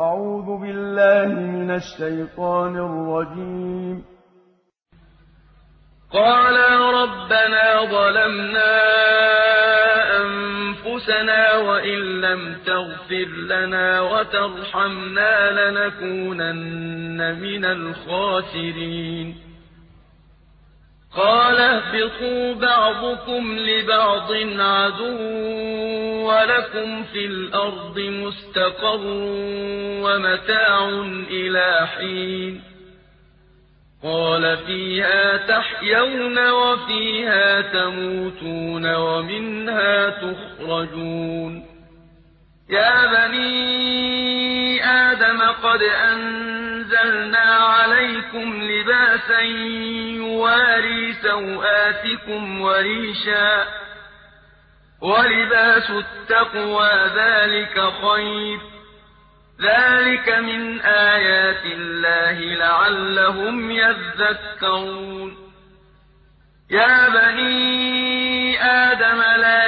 أعوذ بالله من الشيطان الرجيم. قالا ربنا ظلمنا أنفسنا وإن لم تغفر لنا وترحمنا لنكونن من الخاسرين. قال اهبطوا بعضكم لبعض عدو ولكم في الأرض مستقر ومتاع إلى حين. قال فيها تحيون وفيها تموتون ومنها تخرجون. يا بني آدم قد أنزلنا عليكم لباسا يواري سوآتكم وريشا. ولباس التقوى ذلك خير. ذلك من آيات الله لعلهم يذكرون. يا بني آدم لا